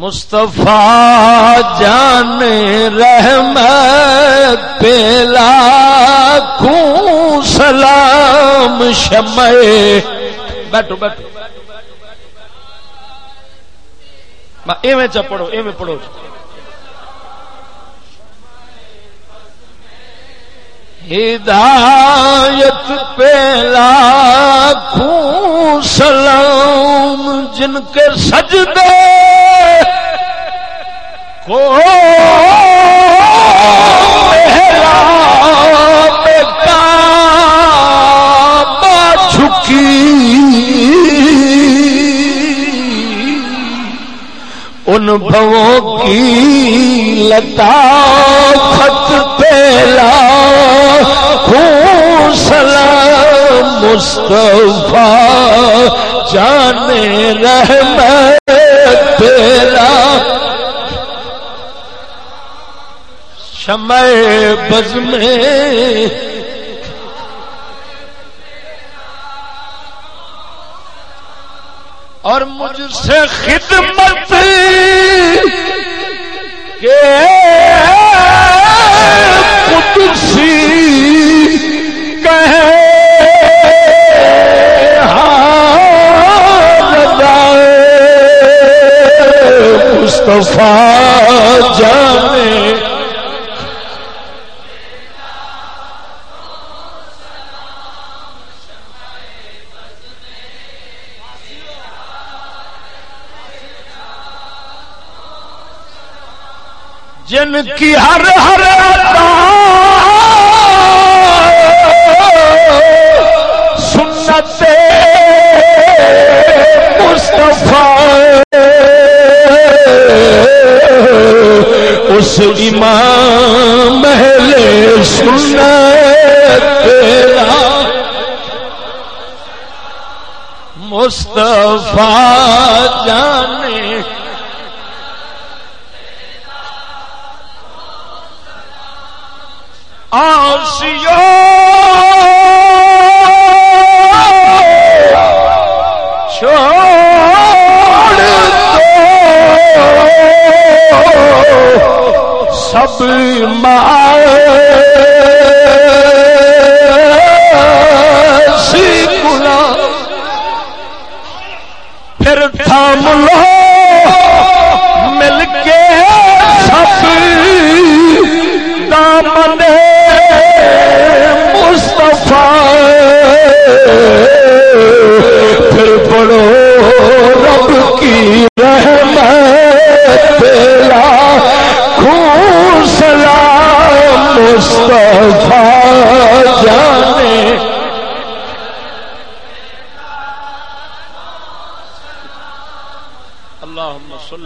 مصطفیٰ جان رحمت پیلا خوں سلام شمع بیٹھو بیٹھو۔ ایویں چ پڑھو، ایویں پڑھو۔ ہدایت پیلا خوں سلام جن کے سجدے کو ان بھووں کی لتا خط پیلا خون سلام مصطفیٰ جانے رحمت۔ شمع بز میں۔ اور مجھ سے خدمت کے قدسی کہے ہاں مصطفیٰ جانے۔ جن کی ہر ہر سنت مصطفیٰ اس امام محل سنت تیرا مصطفیٰ جانے آسیو چھوڑ دو سب سی گنا پھر تھام لو پھر پڑھو رب کی رحمت پیلا خون سلام مصطفیٰ جانے۔ اللهم صل